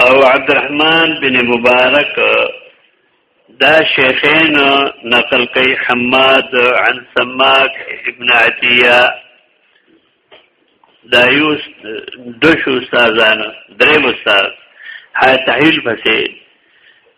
او عبدالرحمن بن مبارک دا شیخین نقل کوي حماد عن سماک ابن عطیه دا یو دو شو استادانو درې مستاد ها تحویل پسې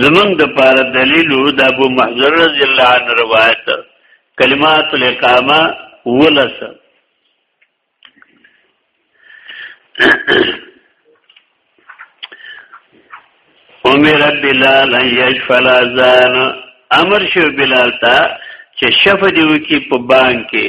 زمون د پاره دلیل د ابو محذر رضی الله عنه روایت کلمات الاقامه ولس امر بلال ان يشفل اذان امر شو بلال ته چې شف دی وکي په بانک کې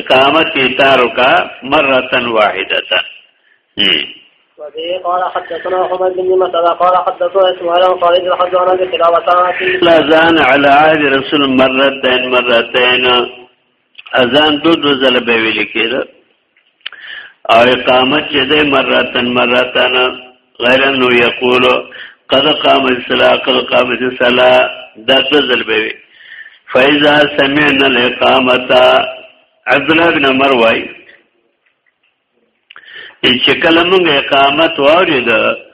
اقامت تارو کا مرتن واحدتا وبه قال حدثنا حمد بن مسعود قال حدثنا اسماعيل عن خالد الحج عن ابي قلابه الاذان على عهد رسول مرتين مرتين اذان دو دو ځله به ویل کېده او اقامت چې ده مرتن مرتن غیر انه یقول قد قام الصلاه قد قامت الصلاه دا ځل به وي فاذا سمعنا الاقامه عبد الله بن عمر وای چې کله موږ اقامت واورید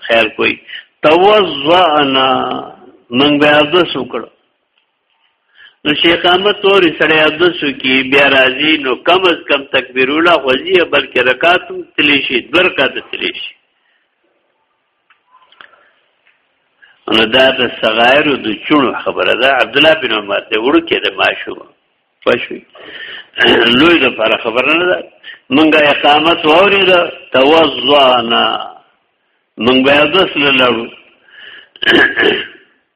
خیر کوي توضعنا موږ بیا د سوکړو نو شیخ احمد توري سړی ادسو کې بیا راځي نو کم از کم تکبیروله خوځي بلکې رکعات هم تلی شي دوه رکعات تلی شي نو دا د صغائر د چونو خبره ده عبد الله بن عمر ته ورکه د ماشو پښوی لوی د پر خبره نه ده مونږه اقامت ووري ده توزعنا مونږ بیا دس لړو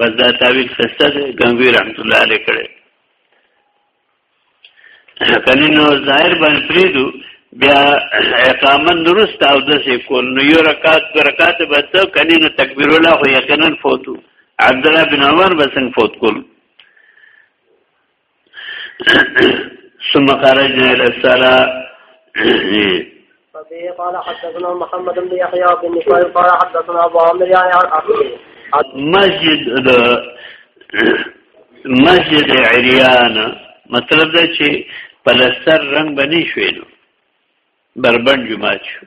بس دا تعویل خسته دی غنگوی رحمت الله علیه کړي کني نو ظاهر باندې پریدو بیا اقامه درست او د سې کول نو یو رکعت برکات به ته کني نو تکبیر الله خو یقینا فوتو عبد الله بن عمر بسنګ فوت کول ثم خرجنا الى الصلاه قال حدثنا محمد بن يحيى بن نفيل قال حدثنا ابو عامر يعني عن اخيه مسجد مسجد عریان مطلب دا چې پلستر رنگ بنی شوی نو بربند جماعت شو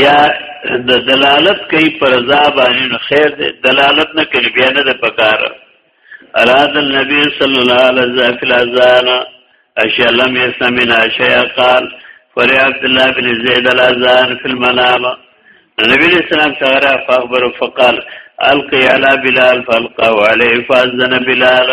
یا د دلالت کوي پر رضا باندې خیر دی دلالت نه کوي بیا نه ده پکار اراد النبي صلی الله علیه وسلم فی الاذان اشیا لم یسمن اشیا قال فری عبد الله بن زید الاذان فی المنام نبی علیہ السلام څنګه فخبر فقال القی علی بلال فالقوا علیه فاذن بلال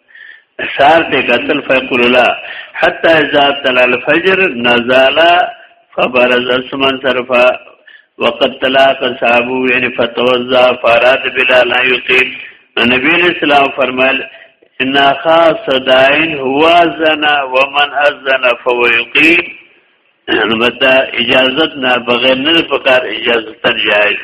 سار ته قتل فیقول لا حتی اذا طلع الفجر نزل فبرز اسمان صرف وقد طلاق صحابو یعنی فتوزا فاراد بلا لا یقیم نبی علیہ السلام فرمایل ان خاص دائن هو زنا ومن ازن فهو یقیم نو دا اجازت نه بغیر نه په کار اجازه تر جایز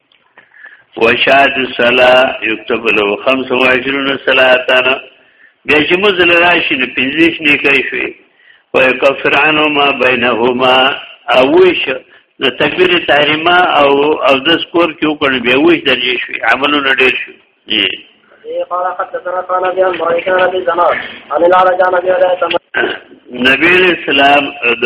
وشاد الصلاه یكتب له 25 صلاتنا بیا چې مزل راشي نو پنځیش نه کوي شوی و کفر عنه ما بینهما او وش د تکبیر تحریما او او د سکور کې وکړ بیا وش درجه شوی عملونه ډیر شو جی قال حدثنا قال ابي عن بريكان ابي زناد عن العرج عن ابي هريره نبی اسلام د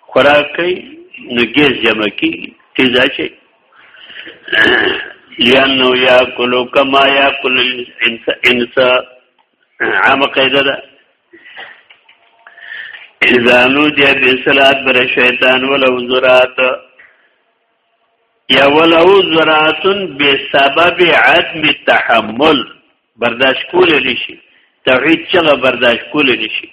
خوراک کوي نو ګیس جمع کیږي تیز اچي لانه یاکل کما یاکل الانس عام قاعده ده اذا نودي بالصلاه بر شیطان ولو زرات یا ولو زرات بسبب عدم تحمل برداشت کول نشي توحید څنګه برداشت کول نشي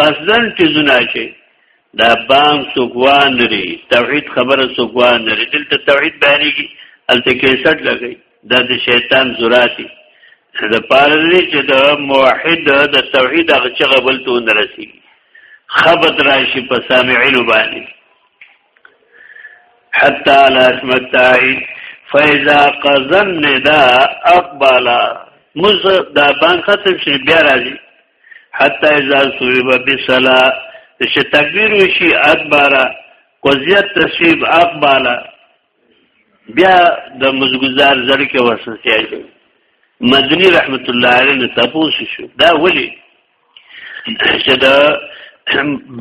قصدن تیزونه شي دا بام سوګوان لري توحید خبره سوګوان لري دلته توحید بیانېږي الته کې سټ لګي دا د شیطان زراتی د پاره چې د موحد د توحید هغه چې غبل ته ونرسي خبت راشي په سامعين باندې حتا لا اسمتای فاذا قزن دا اقبل مز دا بان ختم شي بیا راځي حتی اذا صویب بسلا چې تکبیر وشي اکبره قضیت تصویب اقباله بیا د مزګزار زړ کې ورسته مدنی رحمت الله علیه نه تاسو شو دا ولی چې دا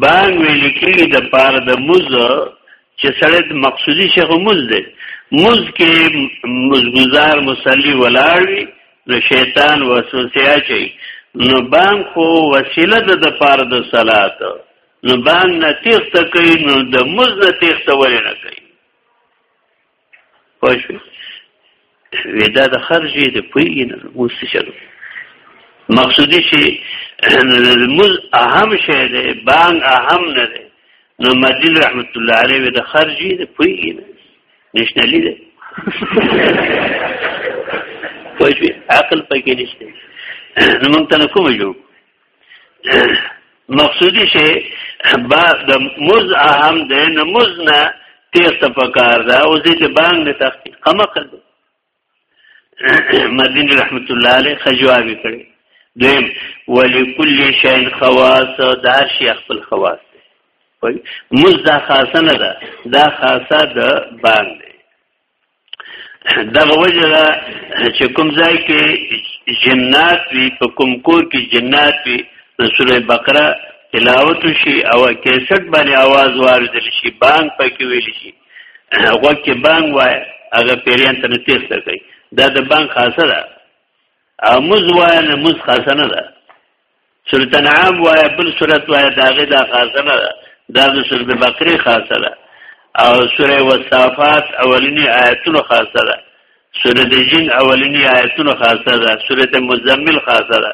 بانګ ویل کېږي د پاره د مز چې سړی د مقصودی شیخ مز دی مز کې مزګزار مصلی ولاړ وي نو شیطان وسوسه اچي نو بانګ خو وسیله ده د پاره د صلات نو بانګ نه تیخته کوي نو د مز نه تیخته ولې نه کوي پښې ودا د خرجې د پویګ نه اوس شلو مقصودی شي مز اهم شی دی بانګ اهم نه دی نو مدین رحمت الله علیه د خرجې د پویګ نه نشنلی دی پوښوي عقل پکې نشته نو موږ ته کوم جوړ مقصودی شي با د مز اهم ده نه مز نه تیر ته پکار ده او دې ته باندې تحقیق مقل مدین رحمت الله علیه خجواب کړي دویم ولکل شین خواص دا شی خپل خواص دی موږ دا خاصه نه ده دا خاصه ده باندې دغه وجه دا چې کوم ځای کې جنات وي په کوم کور کې جنات وي د سوره بقره تلاوت شي او کیسټ باندې आवाज واردل شي بانګ پکې ویل شي غوږ کې بانګ وای هغه پیریان ته تیسته کوي دا د بانګ خاصه ده او مز وای نه مز خاصه نه ده سورت انعام وای بل سورت وای داغه دا خاصه نه ده دا د سورت بقره خاصه ده او سوره وصافات اولینی آیتونو خاصه ده سورت جن اولینی آیتونو خاصه ده سورت مزمل خاصه ده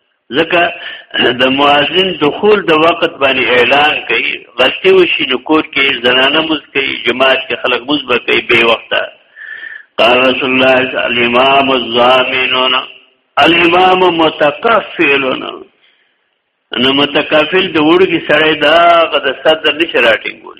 ځکه د مؤذن دخول د وخت باندې اعلان کوي غلطي وشي نو کور کې زنانه مز کوي جماعت کې خلک مز به کوي به وخته قال رسول الله الامام الضامنون الامام متکفل نو متکفل د وړو کې سره دا غد صدر نشراټینګول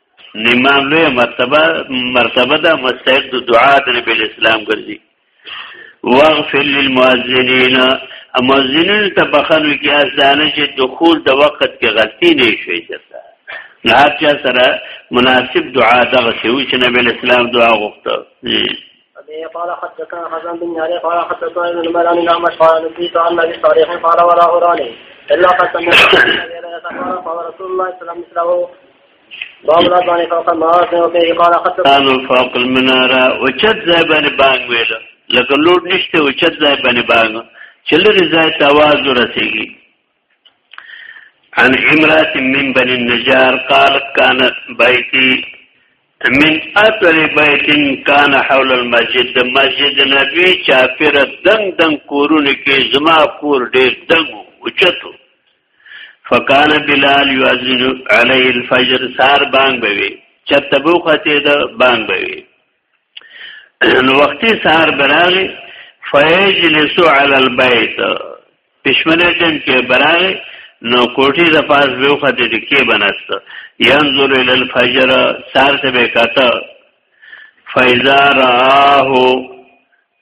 امام لوی مرتبه مرتبه ده مستحق د دعا د نبی اسلام ګرځي واغفر للمؤذنین مؤذنین ته بخنو کې ازانه چې دخول د وخت کې غلطي نه شي چرته نه هر چا سره مناسب دعا دغه شی چې نبی اسلام دعا غوښته قال حدثنا حسن بن علي قال حدثنا ابن المران الأعمش قال نسيت عن أبي صالح قال ولا أراني إلا قد سمعت ورسول الله صلى الله عليه وسلم مثله باب لا باندې فوق المناره او فيه قال خط كانوا فوق المناره اوچت ځای باندې بانګ ویل لکه لوډ نشته اوچت ځای باندې بانګ چلری ځای ته आवाज ورسیږي عن امرات من بني النجار قالت كانت بيتي من اطر بيت كان حول المسجد مسجد نبی چاپیره دنګ دنګ کورونه کې زما کور ډېر دنګ اوچتو فکان بلال یؤذن علیه الفجر سار بانګ بوي چتبو خته د بانګ بوي نو وختي سار براغي فیجلس علی البیت پښمنه ټیم کې براغي نو کوټي د پاس به خته د کې بنست ينظر ال الفجر سار ته به کاته فیزا راه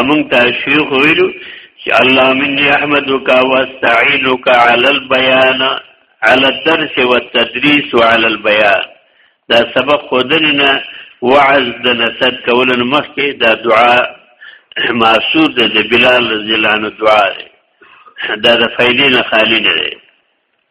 امون ته شیخ ویلو چې الله مني احمدک واستعينك على البيان على الدرس والتدريس وعلى البيان دا سبق خودنه وعظ د نصد کول مخکې دا دعا معصور د بلال رضی الله عنه دعا ده دا د فائدې نه خالی نه ده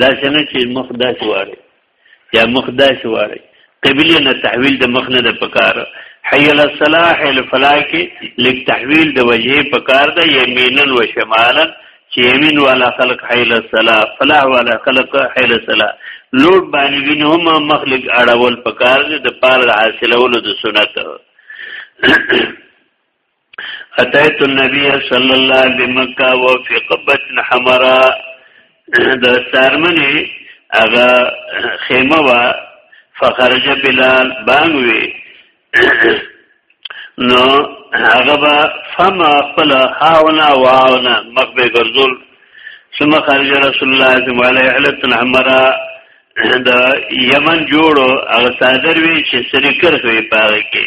دا څنګه چې مخ داسې واره یا مخ داسې واره قبله نه تحویل د مخ نه د پکار حی علی الصلاح حی الفلاح کې لیک تحویل د وجهه پکار ده یمینا و شمالا چې یمین والا خلق حی علی الصلاح فلاح والا خلق حی علی الصلاح لوټ باندې وینهم مخلق اړول پکار ده د پار حاصلولو د سنت اتیت النبی صلی الله علیه مکه و فی قبت حمرا د سارمنی هغه خیمه وا فخرج بلال بانوي نو هغه با فم خپل هاونا واونا مخ به ګرځول ثم خرج رسول الله صلی الله علیه وسلم حمرا د یمن جوړو هغه صادر وی چې سری کرخوي پاره کې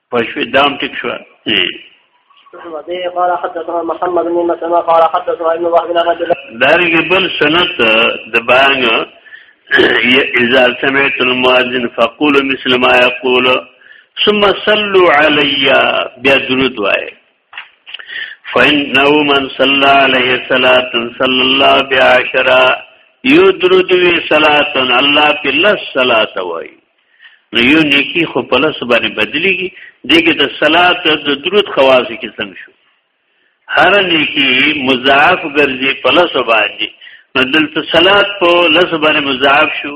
پښوی دام ټیک شو وبه قال حدثنا محمد بن مسلمه قال حدثنا ابن وهب بن عبد الله دارنګ بل سنت د بانګ اذا سمعت المؤذن فقول مثل ما يقول ثم صلوا علي بیا درود وایي فإنه من صلى عليه صلاة صلى الله بعشرة يدرد وی صلاة الله په لس صلاة وای نو یو نیکی خو په لس باندې بدلیږي دغه د صلاة د درود خواص کې څنګه شو هر نیکی مضاعف ګرځي په لس باندې نو دلته صلاة په لس باندې مضاعف شو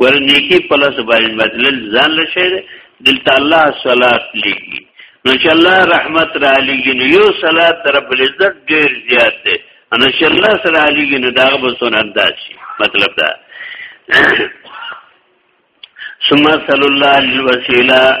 ګور نیکی په لاس باندې بدلل ځان له شي دلته الله صلات لګي نو چې الله رحمت را لګي نو یو صلات رب العزت ډیر زیات دی ان چې الله سره لګي نو دا به سن انداز شي مطلب دا ثم صلی الله علیه وسلم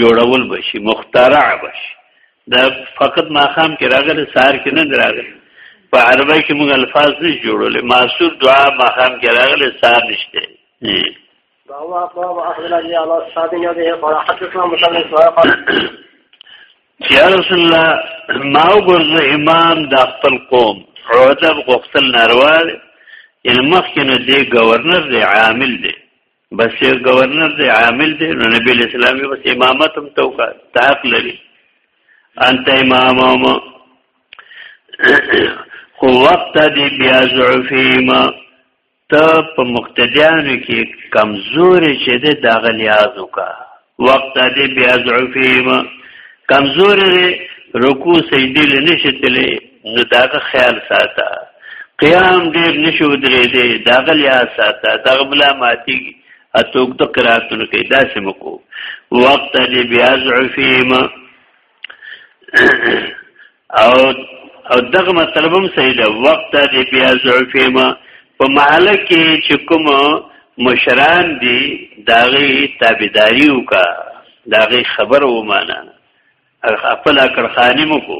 جوړول بشي مخترع بشي دا فقط ماخام کې راغلی سار کې نه راغلی په عربی کې موږ الفاظ نه جوړولې معصور دعا ماخام کې راغلی سار نشته الله اکبر واخبرنا يا الله الصادق يده قال حدثنا مسلم سواء قال يا رسول الله ما وګرځه امام د خپل قوم عودب غختل ناروا یعنی مخکنه دی گورنر دی عامل دی بس یو گورنر دی عامل دی نو نبی اسلام یې بس امامت هم توکا تاق لري انت امام خو وقت دی بیا ضعفیما ته په مقتدیانو کې کمزوري چې د داغلیازو کا وقت دې بیا ضعفیم کمزور دی رکوع سجدی لنشي تلې نو داغه خیال ساته قیام ډیر نشو درې دی داغه لیا ساته دغه بلا ماتي اتوک د قراتونو کې داسې مکو وقت دې بیا ضعفیم او او دغه مطلب هم صحیح ده وقت د بیا ضعفیما په محله کې چې کوم مشران دي داغي تابعداري وکا داغي خبر و معنا خپل اکر خانم کو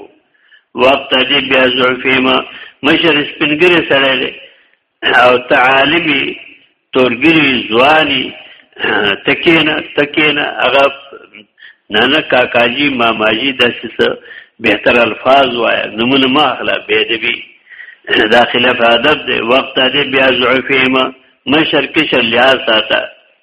وقت د بیا ضعفیما مشر سپنګری سره او تعالمی تورګری ځواني تکینا تکینا هغه نه نه کاکاجی ماماجی داسې څه بهتر الفاظ وایا نمونه ما اخلا به ادبی دا خلاف ادب دی وخت دې بیا ضعفیما مشر کشر لحاظ ساته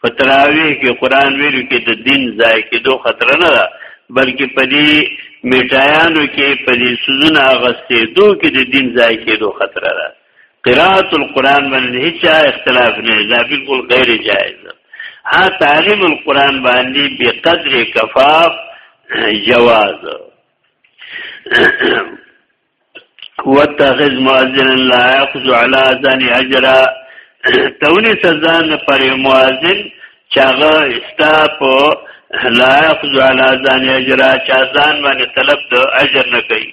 په تراویح کې قران ویلو کې د دین ځای کې دوه خطر نه ده بلکې په دې میټایانو کې په دې سوزونه اغستې دوه کې د دین ځای کې دوه خطر ده قرات القرآن باندې هیڅ اختلاف نه دا بالکل غیر جائز ده ها تعلیم القرآن باندې به قدر کفاف جواز واتخذ مؤذنا لا ياخذ على اذان اجرا تونی سزان پر مؤذن چاغه استا په لا ياخذ على اذان اجرا چا ځان باندې طلب د اجر نه کوي